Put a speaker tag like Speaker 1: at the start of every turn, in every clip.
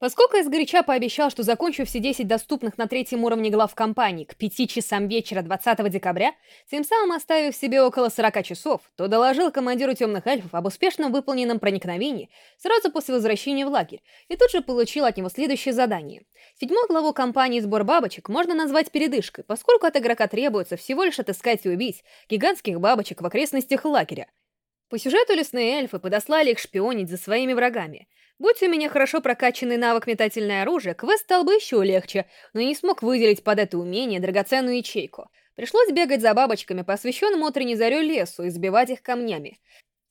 Speaker 1: Поскольку я сгоряча пообещал, что закончу все 10 доступных на третьем уровне глав компании к 5 часам вечера 20 декабря, тем самым оставив себе около 40 часов, то доложил командиру темных эльфов об успешном выполненном проникновении сразу после возвращения в лагерь, и тут же получил от него следующее задание. Седьмую главу компании «Сбор бабочек» можно назвать передышкой, поскольку от игрока требуется всего лишь отыскать и убить гигантских бабочек в окрестностях лагеря. По сюжету лесные эльфы подослали их шпионить за своими врагами — Будь у меня хорошо прокачанный навык метательное оружие, квест стал бы еще легче, но не смог выделить под это умение драгоценную ячейку. Пришлось бегать за бабочками по освещенному утренней зарей лесу и сбивать их камнями.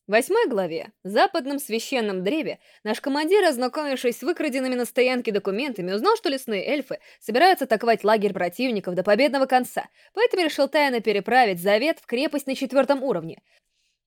Speaker 1: В восьмой главе, западном священном древе, наш командир, ознакомившись с выкраденными на стоянке документами, узнал, что лесные эльфы собираются атаковать лагерь противников до победного конца, поэтому решил тайно переправить завет в крепость на четвертом уровне.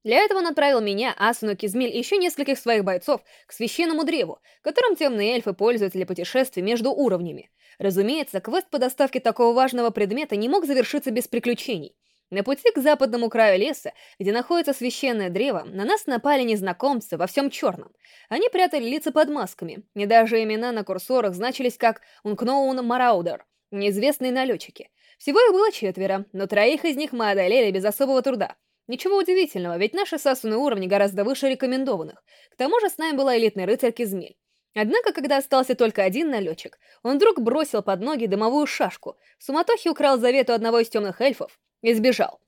Speaker 1: Для этого он отправил меня, Асуну, Кизмиль и еще нескольких своих бойцов к священному древу, которым темные эльфы пользуются для путешествий между уровнями. Разумеется, квест по доставке такого важного предмета не мог завершиться без приключений. На пути к западному краю леса, где находится священное древо, на нас напали незнакомцы во всем черном. Они прятали лица под масками, и даже имена на курсорах значились как Ункноун Мараудер, неизвестные налетчики. Всего их было четверо, но троих из них мы одолели без особого труда. Ничего удивительного, ведь наши сасуны уровни гораздо выше рекомендованных. К тому же с нами была элитный рыцарь Кизмель. Однако, когда остался только один налетчик, он вдруг бросил под ноги дымовую шашку, в суматохе украл завету одного из темных эльфов и сбежал.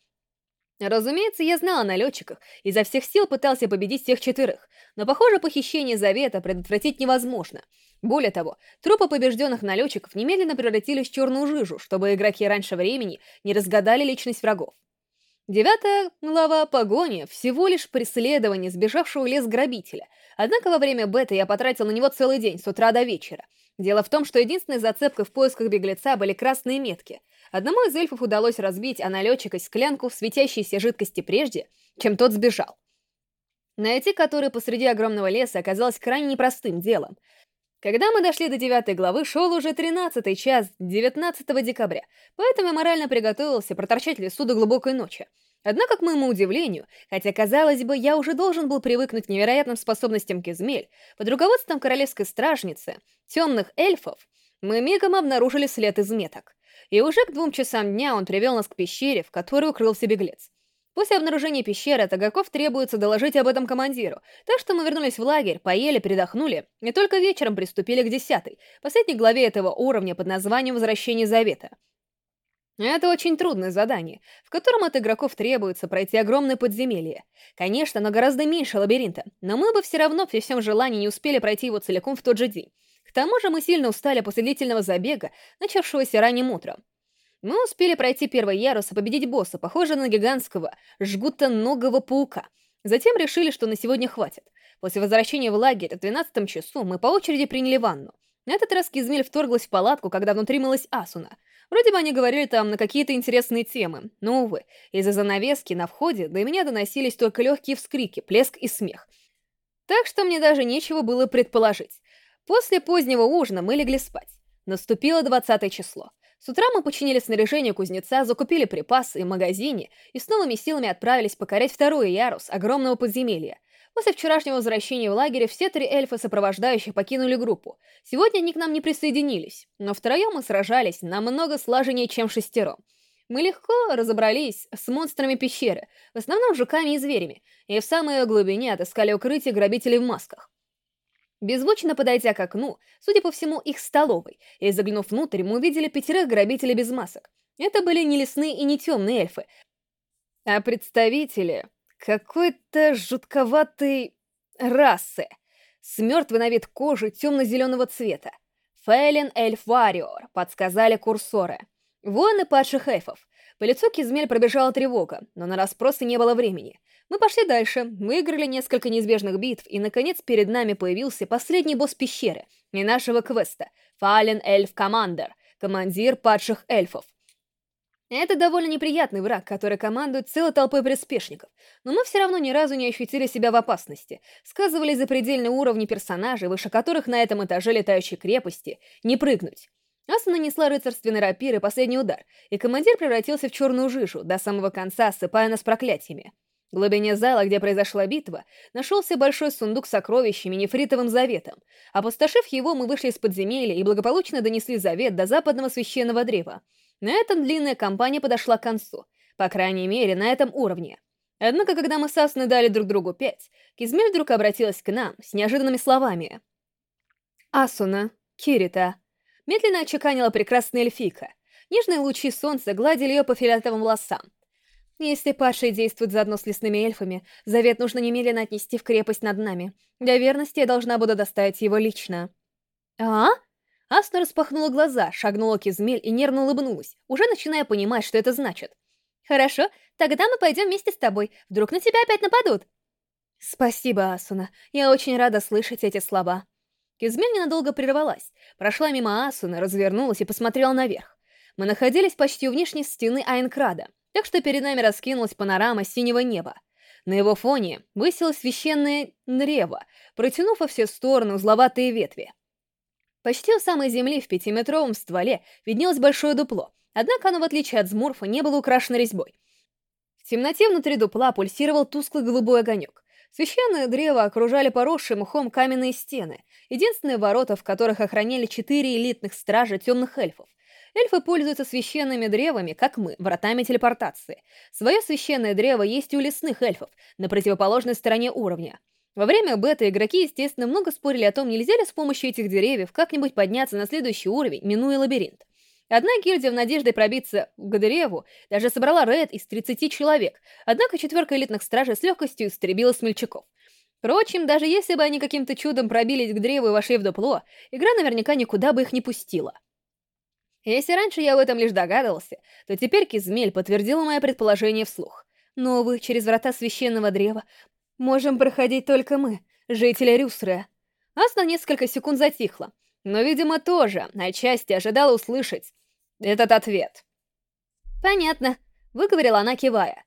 Speaker 1: Разумеется, я знал о налетчиках, и изо всех сил пытался победить всех четверых, но, похоже, похищение завета предотвратить невозможно. Более того, трупы побежденных налетчиков немедленно превратились в черную жижу, чтобы игроки раньше времени не разгадали личность врагов. Девятая глава «Погони» — всего лишь преследование сбежавшего в лес грабителя. Однако во время бета я потратил на него целый день, с утра до вечера. Дело в том, что единственной зацепкой в поисках беглеца были красные метки. Одному из эльфов удалось разбить о налетчика склянку в светящейся жидкости прежде, чем тот сбежал. Найти который посреди огромного леса оказалось крайне непростым делом. Когда мы дошли до девятой главы, шел уже тринадцатый час 19 декабря, поэтому я морально приготовился проторчать в лесу до глубокой ночи. Однако, к моему удивлению, хотя, казалось бы, я уже должен был привыкнуть к невероятным способностям Кизмель, под руководством королевской стражницы, темных эльфов, мы мигом обнаружили след из меток. И уже к двум часам дня он привел нас к пещере, в которой укрылся беглец. После обнаружения пещеры Тагаков требуется доложить об этом командиру, так что мы вернулись в лагерь, поели, передохнули, и только вечером приступили к десятой, последней главе этого уровня под названием «Возвращение Завета». Это очень трудное задание, в котором от игроков требуется пройти огромное подземелье. Конечно, оно гораздо меньше лабиринта, но мы бы все равно при всем желании не успели пройти его целиком в тот же день. К тому же мы сильно устали после длительного забега, начавшегося ранним утром. Мы успели пройти первый ярус и победить босса, похожего на гигантского, жгутоногого паука. Затем решили, что на сегодня хватит. После возвращения в лагерь в 12 часу мы по очереди приняли ванну. На этот раз Кизмель вторглась в палатку, когда внутри мылась Асуна. Вроде бы они говорили там на какие-то интересные темы, но, увы, из-за занавески на входе до меня доносились только легкие вскрики, плеск и смех. Так что мне даже нечего было предположить. После позднего ужина мы легли спать. Наступило 20 число. С утра мы починили снаряжение кузнеца, закупили припасы в магазине и с новыми силами отправились покорять второй ярус огромного подземелья. После вчерашнего возвращения в лагере все три эльфа сопровождающих покинули группу. Сегодня они к нам не присоединились, но втроем мы сражались намного слаженнее, чем шестером. Мы легко разобрались с монстрами пещеры, в основном жуками и зверями, и в самой глубине отыскали укрытие грабителей в масках. Беззвучно подойдя к окну, судя по всему, их столовой, и заглянув внутрь, мы увидели пятерых грабителей без масок. Это были не лесные и не темные эльфы, а представители какой-то жутковатой расы, с мертвой на вид кожи темно-зеленого цвета. Фейлин Эльф Вариор, подсказали курсоры. Воины падших эльфов. По лицу Кизмель пробежала тревога, но на расспросы не было времени. Мы пошли дальше, выиграли несколько неизбежных битв, и, наконец, перед нами появился последний босс пещеры и нашего квеста — Фален Эльф Командер, командир падших эльфов. Это довольно неприятный враг, который командует целой толпой приспешников, но мы все равно ни разу не ощутили себя в опасности, сказывали запредельные уровни персонажей, выше которых на этом этаже летающей крепости не прыгнуть. Аса нанесла рыцарственный рапир и последний удар, и командир превратился в черную жижу, до самого конца осыпая нас проклятиями. В глубине зала, где произошла битва, нашелся большой сундук с сокровищами нефритовым заветом. Опустошив его, мы вышли из подземелья и благополучно донесли завет до западного священного древа. На этом длинная кампания подошла к концу. По крайней мере, на этом уровне. Однако, когда мы с Асуной дали друг другу пять, Кизмель вдруг обратилась к нам с неожиданными словами. «Асуна, Кирита». Медленно очеканила прекрасная эльфика. Нежные лучи солнца гладили ее по фиолетовым волосам. Если падшие действуют заодно с лесными эльфами, завет нужно немедленно отнести в крепость над нами. Для верности я должна буду доставить его лично. А? Асна распахнула глаза, шагнула к Измель и нервно улыбнулась, уже начиная понимать, что это значит. «Хорошо, тогда мы пойдем вместе с тобой. Вдруг на тебя опять нападут?» «Спасибо, Асуна. Я очень рада слышать эти слова». Кизмель ненадолго прервалась, прошла мимо Асуны, развернулась и посмотрела наверх. Мы находились почти у внешней стены Айнкрада, так что перед нами раскинулась панорама синего неба. На его фоне высилось священное древо, протянув во все стороны узловатые ветви. Почти у самой земли в пятиметровом стволе виднелось большое дупло, однако оно, в отличие от Змурфа, не было украшено резьбой. В темноте внутри дупла пульсировал тусклый голубой огонек. Священное древо окружали поросшие мхом каменные стены, единственные ворота, в которых охраняли четыре элитных стража темных эльфов. Эльфы пользуются священными древами, как мы, вратами телепортации. Свое священное древо есть у лесных эльфов, на противоположной стороне уровня. Во время бета игроки, естественно, много спорили о том, нельзя ли с помощью этих деревьев как-нибудь подняться на следующий уровень, минуя лабиринт. Одна гильдия в надежде пробиться к древу даже собрала рейд из 30 человек, однако четверка элитных стражей с легкостью истребила смельчаков. Впрочем, даже если бы они каким-то чудом пробились к древу и вошли в дупло, игра наверняка никуда бы их не пустила. Если раньше я в этом лишь догадывался, то теперь Кизмель подтвердила мое предположение вслух. Но, увы, через врата священного древа можем проходить только мы, жители Рюсре. Асна несколько секунд затихла, но, видимо, тоже отчасти ожидала услышать этот ответ. «Понятно», — выговорила она, кивая.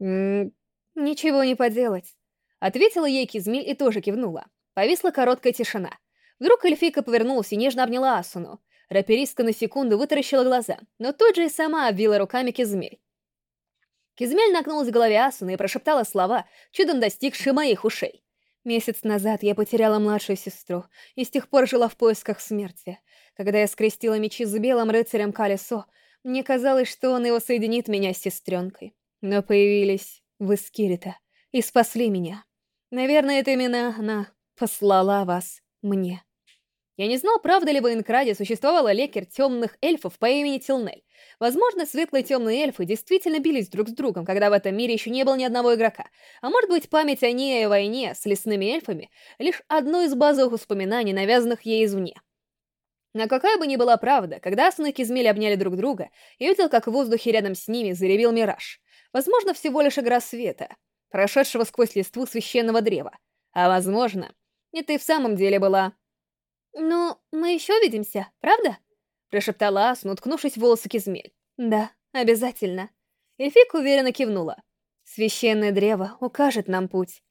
Speaker 1: «М -м, «Ничего не поделать», — ответила ей Кизмиль и тоже кивнула. Повисла короткая тишина. Вдруг эльфийка повернулась и нежно обняла Асуну. Раперистка на секунду вытаращила глаза, но тут же и сама обвила руками Кизмель. Кизмель нагнулась к голове Асуны и прошептала слова, чудом достигшие моих ушей. Месяц назад я потеряла младшую сестру и с тех пор жила в поисках смерти. Когда я скрестила мечи с белым рыцарем Калесо, мне казалось, что он его соединит меня с сестренкой. Но появились вы с Кирита и спасли меня. Наверное, это именно она послала вас мне. Я не знал, правда ли в Инкраде существовала лекарь темных эльфов по имени Тилнель. Возможно, светлые темные эльфы действительно бились друг с другом, когда в этом мире еще не было ни одного игрока. А может быть, память о ней и войне с лесными эльфами — лишь одно из базовых воспоминаний, навязанных ей извне. Но какая бы ни была правда, когда Асуна и Кизмель обняли друг друга, я видел, как в воздухе рядом с ними заревел мираж. Возможно, всего лишь игра света, прошедшего сквозь листву священного древа. А возможно, это и в самом деле была «Ну, мы еще увидимся, правда?» Прошептала Асну, уткнувшись в волосы Кизмель. «Да, обязательно». Эльфик уверенно кивнула. «Священное древо укажет нам путь».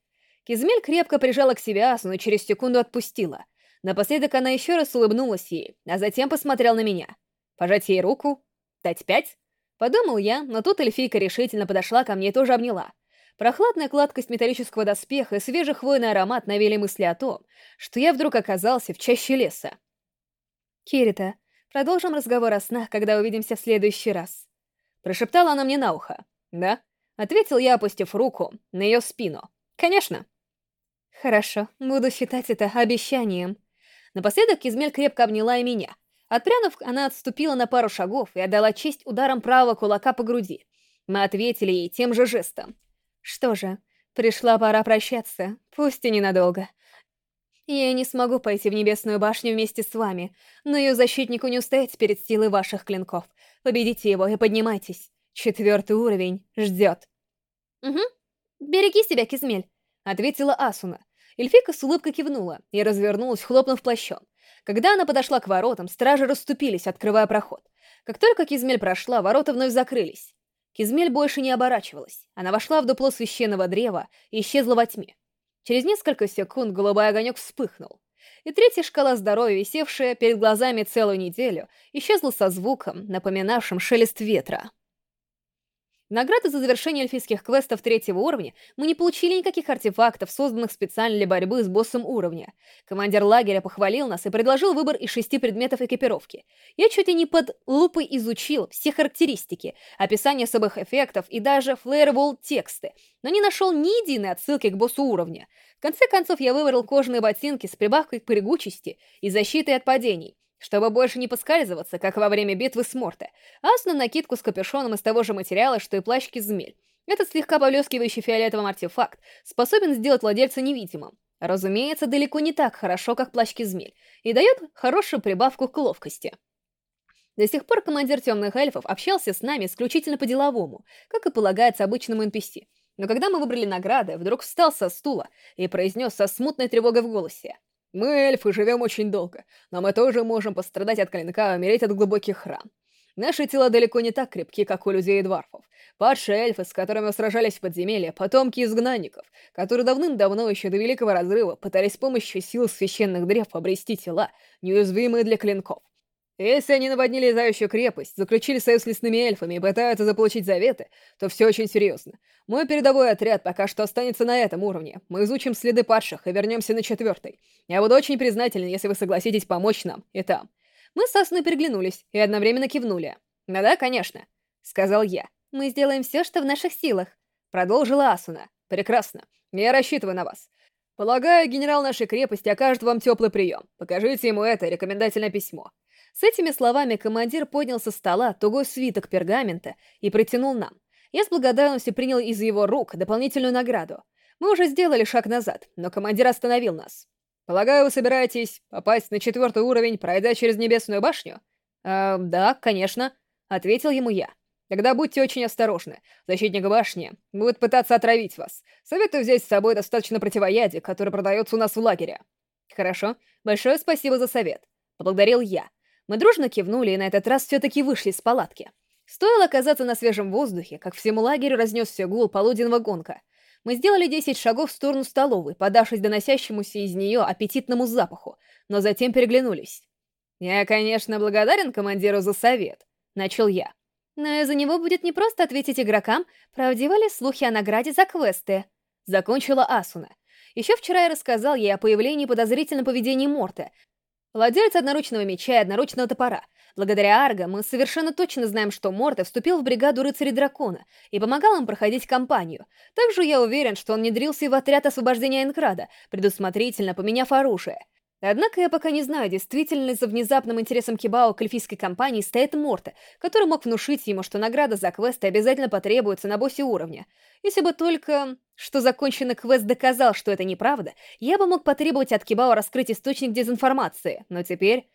Speaker 1: Кизмель крепко прижала к себе Асну и через секунду отпустила. Напоследок она еще раз улыбнулась ей, а затем посмотрел на меня. Пожать ей руку? Дать пять? Подумал я, но тут эльфийка решительно подошла ко мне и тоже обняла. Прохладная гладкость металлического доспеха и свежий хвойный аромат навели мысли о том, что я вдруг оказался в чаще леса. «Кирита, продолжим разговор о снах, когда увидимся в следующий раз». Прошептала она мне на ухо. «Да?» — ответил я, опустив руку на ее спину. «Конечно». «Хорошо, буду считать это обещанием». Напоследок Кизмель крепко обняла и меня. Отпрянув, она отступила на пару шагов и отдала честь ударом правого кулака по груди. Мы ответили ей тем же жестом. Что же, пришла пора прощаться, пусть и ненадолго. Я не смогу пойти в Небесную башню вместе с вами, но ее защитнику не устоять перед силой ваших клинков. Победите его и поднимайтесь. Четвертый уровень ждет. «Угу. Береги себя, Кизмель», — ответила Асуна. Эльфика с улыбкой кивнула и развернулась, хлопнув плащом. Когда она подошла к воротам, стражи расступились, открывая проход. Как только Кизмель прошла, ворота вновь закрылись. Кизмель больше не оборачивалась. Она вошла в дупло священного древа и исчезла во тьме. Через несколько секунд голубой огонек вспыхнул. И третья шкала здоровья, висевшая перед глазами целую неделю, исчезла со звуком, напоминавшим шелест ветра. Награды за завершение эльфийских квестов третьего уровня мы не получили никаких артефактов, созданных специально для борьбы с боссом уровня. Командир лагеря похвалил нас и предложил выбор из шести предметов экипировки. Я чуть ли не под лупой изучил все характеристики, описание особых эффектов и даже флейрвол тексты, но не нашел ни единой отсылки к боссу уровня. В конце концов, я выбрал кожаные ботинки с прибавкой к прыгучести и защитой от падений чтобы больше не поскальзываться, как во время битвы с Морте, Асна накидку с капюшоном из того же материала, что и плащ Кизмель. Этот слегка поблескивающий фиолетовым артефакт способен сделать владельца невидимым. Разумеется, далеко не так хорошо, как плащ Кизмель, и дает хорошую прибавку к ловкости. До сих пор командир темных эльфов общался с нами исключительно по-деловому, как и полагается обычному NPC. Но когда мы выбрали награды, вдруг встал со стула и произнес со смутной тревогой в голосе. Мы, эльфы, живем очень долго, но мы тоже можем пострадать от клинка и умереть от глубоких ран. Наши тела далеко не так крепки, как у людей и дварфов. Падшие эльфы, с которыми сражались в подземелье, потомки изгнанников, которые давным-давно еще до Великого Разрыва пытались с помощью сил священных древ обрести тела, неуязвимые для клинков. Если они наводнили Зающую крепость, заключили союз с лесными эльфами и пытаются заполучить заветы, то все очень серьезно. Мой передовой отряд пока что останется на этом уровне. Мы изучим следы падших и вернемся на четвертый. Я буду очень признателен, если вы согласитесь помочь нам и там. Мы с Асуной переглянулись и одновременно кивнули. «Ну да, конечно», — сказал я. «Мы сделаем все, что в наших силах», — продолжила Асуна. «Прекрасно. Я рассчитываю на вас. Полагаю, генерал нашей крепости окажет вам теплый прием. Покажите ему это рекомендательное письмо. С этими словами командир поднял со стола тугой свиток пергамента и протянул нам. Я с благодарностью принял из его рук дополнительную награду. Мы уже сделали шаг назад, но командир остановил нас. «Полагаю, вы собираетесь попасть на четвертый уровень, пройдя через Небесную башню?» «Э, да, конечно», — ответил ему я. «Тогда будьте очень осторожны. Защитник башни будет пытаться отравить вас. Советую взять с собой достаточно противоядия, который продается у нас в лагере». «Хорошо. Большое спасибо за совет», — поблагодарил я. Мы дружно кивнули и на этот раз все-таки вышли из палатки. Стоило оказаться на свежем воздухе, как всему лагерю разнесся гул полуденного гонка. Мы сделали 10 шагов в сторону столовой, подавшись доносящемуся из нее аппетитному запаху, но затем переглянулись. «Я, конечно, благодарен командиру за совет», — начал я. «Но из-за него будет непросто ответить игрокам, правдивы ли слухи о награде за квесты», — закончила Асуна. Еще вчера я рассказал ей о появлении подозрительного поведения Морта, Владелец одноручного меча и одноручного топора. Благодаря Арго мы совершенно точно знаем, что Морте вступил в бригаду рыцарей дракона и помогал им проходить кампанию. Также я уверен, что он внедрился и в отряд освобождения Энкрада, предусмотрительно поменяв оружие. Однако я пока не знаю, действительно ли за внезапным интересом Кибао к эльфийской компании стоит Морте, который мог внушить ему, что награда за квесты обязательно потребуется на боссе уровня. Если бы только что законченный квест доказал, что это неправда, я бы мог потребовать от Кибао раскрыть источник дезинформации, но теперь...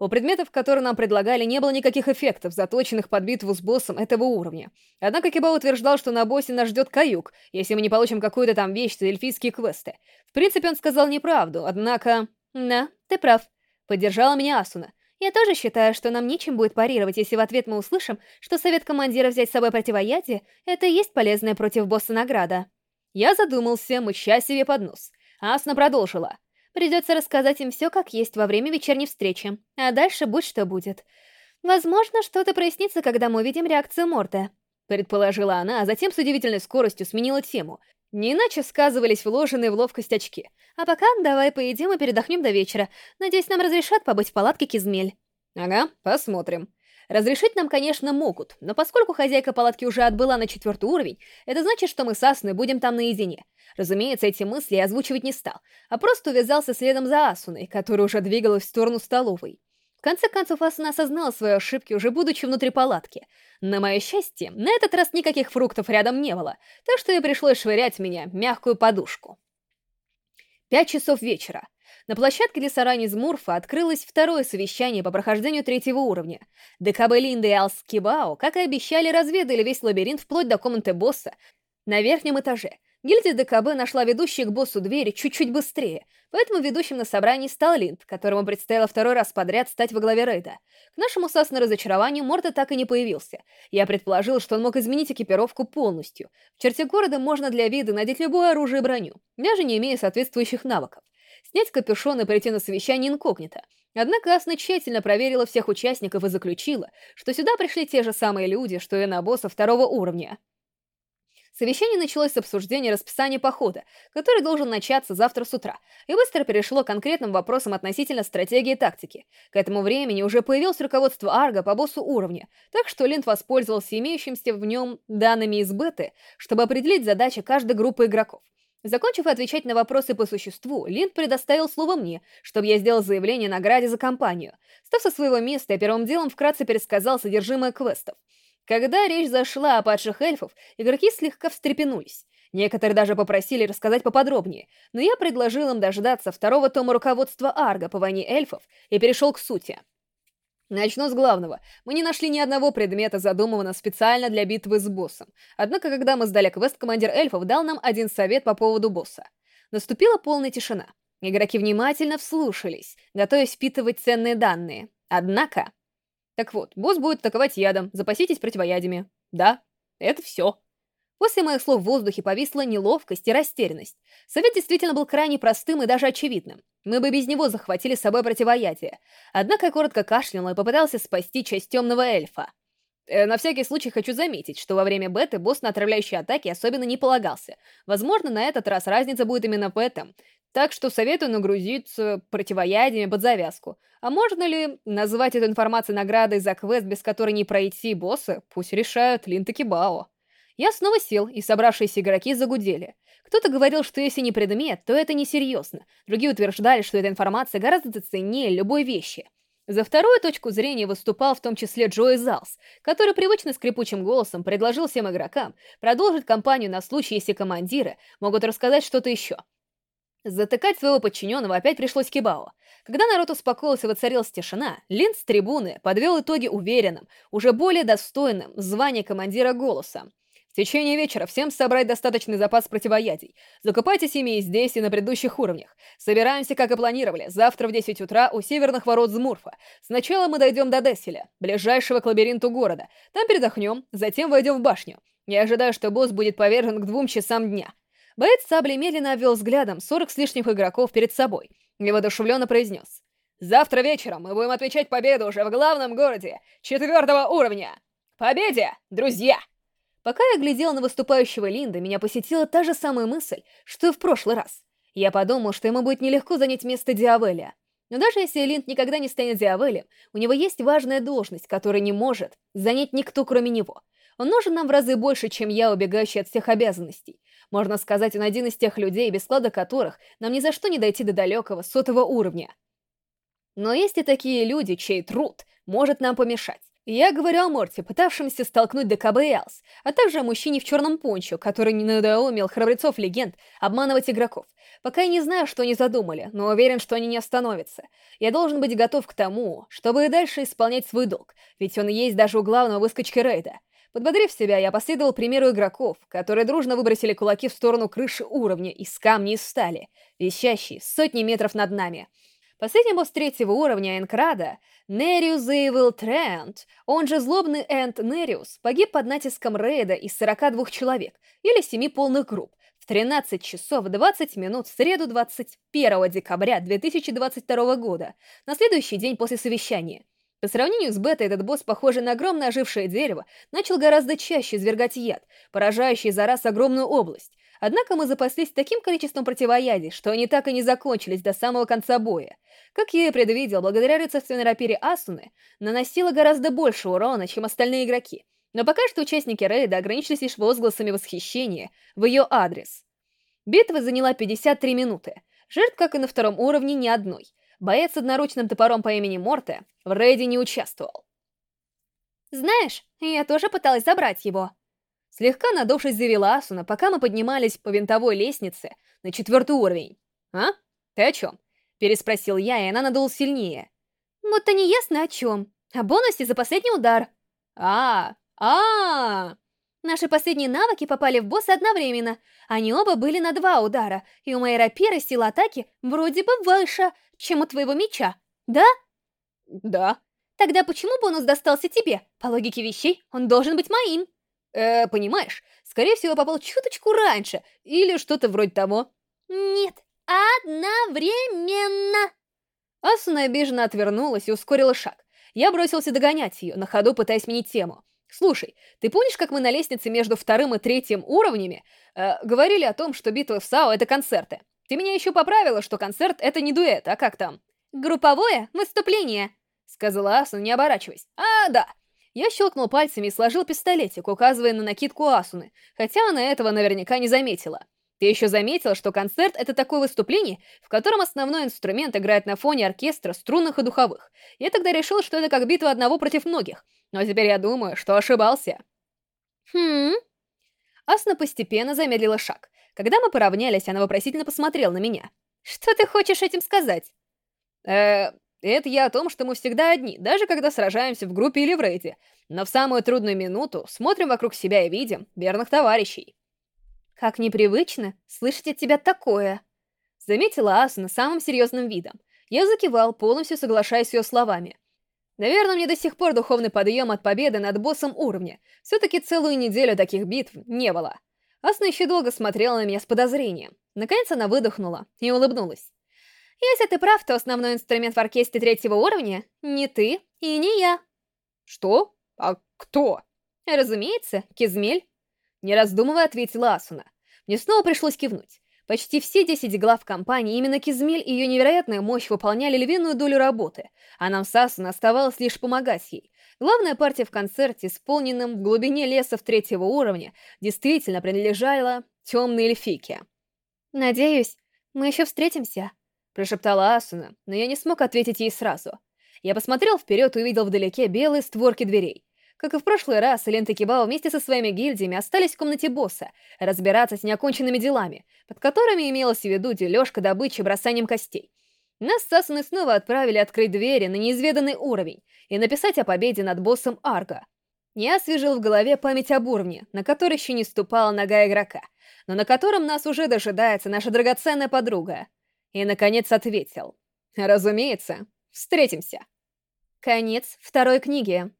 Speaker 1: У предметов, которые нам предлагали, не было никаких эффектов, заточенных под битву с боссом этого уровня. Однако Кибао утверждал, что на боссе нас ждет каюк, если мы не получим какую-то там вещь за эльфийские квесты. В принципе, он сказал неправду, однако... Да, ты прав. Поддержала меня Асуна. Я тоже считаю, что нам нечем будет парировать, если в ответ мы услышим, что совет командира взять с собой противоядие — это и есть полезная против босса награда. Я задумался, мыча себе под нос. Асна продолжила. Придется рассказать им все как есть во время вечерней встречи, а дальше будь что будет. Возможно, что-то прояснится, когда мы увидим реакцию Морта. Предположила она, а затем с удивительной скоростью сменила тему. Не иначе сказывались вложенные в ловкость очки. А пока давай поедим и передохнем до вечера. Надеюсь, нам разрешат побыть в палатке Кизмель. Ага, посмотрим. Разрешить нам, конечно, могут, но поскольку хозяйка палатки уже отбыла на четвертый уровень, это значит, что мы с Асуной будем там наедине. Разумеется, эти мысли я озвучивать не стал, а просто увязался следом за Асуной, которая уже двигалась в сторону столовой. В конце концов, Асуна осознала свои ошибки, уже будучи внутри палатки. На мое счастье, на этот раз никаких фруктов рядом не было, так что ей пришлось швырять меня мягкую подушку. Пять часов вечера. На площадке Лесарани Мурфа открылось второе совещание по прохождению третьего уровня. ДКБ Линда и Алскибао, как и обещали, разведали весь лабиринт вплоть до комнаты босса на верхнем этаже. Гильдия ДКБ нашла ведущие к боссу двери чуть-чуть быстрее, поэтому ведущим на собрании стал Линд, которому предстояло второй раз подряд стать во главе рейда. К нашему сасну разочарованию Морта так и не появился. Я предположил, что он мог изменить экипировку полностью. В черте города можно для вида надеть любое оружие и броню, даже не имея соответствующих навыков снять капюшон и прийти на совещание инкогнито. Однако Асна тщательно проверила всех участников и заключила, что сюда пришли те же самые люди, что и на босса второго уровня. Совещание началось с обсуждения расписания похода, который должен начаться завтра с утра, и быстро перешло к конкретным вопросам относительно стратегии и тактики. К этому времени уже появилось руководство Арга по боссу уровня, так что Линд воспользовался имеющимся в нем данными из беты, чтобы определить задачи каждой группы игроков. Закончив отвечать на вопросы по существу, Линд предоставил слово мне, чтобы я сделал заявление о награде за компанию. Став со своего места, я первым делом вкратце пересказал содержимое квестов. Когда речь зашла о падших эльфов, игроки слегка встрепенулись. Некоторые даже попросили рассказать поподробнее, но я предложил им дождаться второго тома руководства Арга по войне эльфов и перешел к сути. Начну с главного. Мы не нашли ни одного предмета, задуманного специально для битвы с боссом. Однако, когда мы сдали квест, командир эльфов дал нам один совет по поводу босса. Наступила полная тишина. Игроки внимательно вслушались, готовясь впитывать ценные данные. Однако... Так вот, босс будет атаковать ядом, запаситесь противоядиями. Да, это все. После моих слов в воздухе повисла неловкость и растерянность. Совет действительно был крайне простым и даже очевидным. Мы бы без него захватили с собой противоядие. Однако я коротко кашлянул и попытался спасти часть темного эльфа. Э, на всякий случай хочу заметить, что во время беты босс на отравляющие атаки особенно не полагался. Возможно, на этот раз разница будет именно в этом. Так что советую нагрузиться противоядиями под завязку. А можно ли назвать эту информацию наградой за квест, без которой не пройти босса? Пусть решают Линта Кибао. Я снова сел, и собравшиеся игроки загудели. Кто-то говорил, что если не предмет, то это несерьезно. Другие утверждали, что эта информация гораздо ценнее любой вещи. За вторую точку зрения выступал в том числе Джои Залс, который привычно скрипучим голосом предложил всем игрокам продолжить кампанию на случай, если командиры могут рассказать что-то еще. Затыкать своего подчиненного опять пришлось Кибао. Когда народ успокоился и воцарилась тишина, Линд с трибуны подвел итоги уверенным, уже более достойным звания командира голосом. В течение вечера всем собрать достаточный запас противоядий. Закупайтесь ими и здесь, и на предыдущих уровнях. Собираемся, как и планировали, завтра в 10 утра у северных ворот Змурфа. Сначала мы дойдем до Десселя, ближайшего к лабиринту города. Там передохнем, затем войдем в башню. Я ожидаю, что босс будет повержен к двум часам дня. Боец сабли медленно обвел взглядом 40 с лишним игроков перед собой и воодушевленно произнес. «Завтра вечером мы будем отмечать победу уже в главном городе, четвертого уровня! Победе, друзья!» Пока я глядел на выступающего Линда, меня посетила та же самая мысль, что и в прошлый раз. Я подумал, что ему будет нелегко занять место Диавеля. Но даже если Линд никогда не станет Диавелем, у него есть важная должность, которую не может занять никто, кроме него. Он нужен нам в разы больше, чем я, убегающий от всех обязанностей. Можно сказать, он один из тех людей, без склада которых нам ни за что не дойти до далекого сотого уровня. Но есть и такие люди, чей труд может нам помешать. Я говорю о Морте, пытавшемся столкнуть ДКБ и а также о мужчине в черном пончо, который не надоумел храбрецов-легенд обманывать игроков. Пока я не знаю, что они задумали, но уверен, что они не остановятся. Я должен быть готов к тому, чтобы и дальше исполнять свой долг, ведь он есть даже у главного выскочки рейда. Подбодрив себя, я последовал примеру игроков, которые дружно выбросили кулаки в сторону крыши уровня из камня и стали, висящей сотни метров над нами. Последний босс третьего уровня Энкрада, Нериус Эйвил Трент, он же злобный Энд Нериус, погиб под натиском рейда из 42 человек, или 7 полных групп, в 13 часов 20 минут в среду 21 декабря 2022 года, на следующий день после совещания. По сравнению с бетой, этот босс, похожий на огромное ожившее дерево, начал гораздо чаще извергать яд, поражающий за раз огромную область, Однако мы запаслись таким количеством противоядий, что они так и не закончились до самого конца боя. Как я и предвидел, благодаря рыцарственной рапире Асуны, наносила гораздо больше урона, чем остальные игроки. Но пока что участники рейда ограничились лишь возгласами восхищения в ее адрес. Битва заняла 53 минуты. Жертв, как и на втором уровне, ни одной. Боец с одноручным топором по имени Морте в рейде не участвовал. «Знаешь, я тоже пыталась забрать его», Слегка надувшись завела Асуна, пока мы поднимались по винтовой лестнице на четвертый уровень. «А? Ты о чем?» — переспросил я, и она надул сильнее. «Вот-то не ясно о чем. О бонусе за последний удар». «А, а, -а, -а Наши последние навыки попали в босса одновременно. Они оба были на два удара, и у моей рапиры сила атаки вроде бы выше, чем у твоего меча. Да?
Speaker 2: Да.
Speaker 1: Тогда почему бонус достался тебе? По логике вещей, он должен быть моим.
Speaker 2: Э, понимаешь, скорее всего, попал чуточку раньше, или что-то вроде того.
Speaker 1: Нет, одновременно.
Speaker 2: Асуна обиженно отвернулась и ускорила шаг. Я бросился догонять ее, на ходу пытаясь сменить тему.
Speaker 1: Слушай, ты помнишь, как мы на лестнице между вторым и третьим уровнями э, говорили о том, что битвы в САО — это концерты? Ты меня еще поправила, что концерт — это не дуэт, а как там?
Speaker 2: Групповое выступление, —
Speaker 1: сказала Асуна, не оборачиваясь. А, да. Я щелкнул пальцами и сложил пистолетик, указывая на накидку Асуны, хотя она этого наверняка не заметила. Ты еще заметила, что концерт — это такое выступление, в котором основной инструмент играет на фоне оркестра струнных и духовых. Я тогда решил, что это как битва одного против многих, но теперь я думаю, что ошибался.
Speaker 2: Хм...
Speaker 1: Асна постепенно замедлила шаг. Когда мы поравнялись, она вопросительно посмотрела на меня.
Speaker 2: «Что ты хочешь этим сказать?»
Speaker 1: «Э, это я о том, что мы всегда одни, даже когда сражаемся в группе или в рейде. Но в самую трудную минуту смотрим вокруг себя и видим верных товарищей.
Speaker 2: Как непривычно слышать от тебя такое.
Speaker 1: Заметила Асуна самым серьезным видом. Я закивал, полностью соглашаясь с ее словами. Наверное, мне до сих пор духовный подъем от победы над боссом уровня. Все-таки целую неделю таких битв не было. Асна еще долго смотрела на меня с подозрением. Наконец она выдохнула и улыбнулась.
Speaker 2: Если ты прав, то основной инструмент в оркестре третьего уровня не ты и не я.
Speaker 1: Что? А кто?
Speaker 2: Разумеется, Кизмель.
Speaker 1: Не раздумывая, ответила Асуна. Мне снова пришлось кивнуть. Почти все 10 глав компании именно Кизмель и ее невероятная мощь выполняли львиную долю работы, а нам с Асуной оставалось лишь помогать ей. Главная партия в концерте, исполненном в глубине лесов третьего уровня, действительно принадлежала темной эльфике.
Speaker 2: «Надеюсь, мы еще встретимся»,
Speaker 1: прошептала Асуна, но я не смог ответить ей сразу. Я посмотрел вперед и увидел вдалеке белые створки дверей. Как и в прошлый раз, Элен Такибао вместе со своими гильдиями остались в комнате босса, разбираться с неоконченными делами, под которыми имелось в виду дележка добычи бросанием костей. Нас с Асуной снова отправили открыть двери на неизведанный уровень и написать о победе над боссом Арго. Я освежил в голове память об уровне, на который еще не ступала нога игрока, но на котором нас уже дожидается наша драгоценная подруга — и, наконец, ответил. «Разумеется, встретимся».
Speaker 2: Конец второй книги.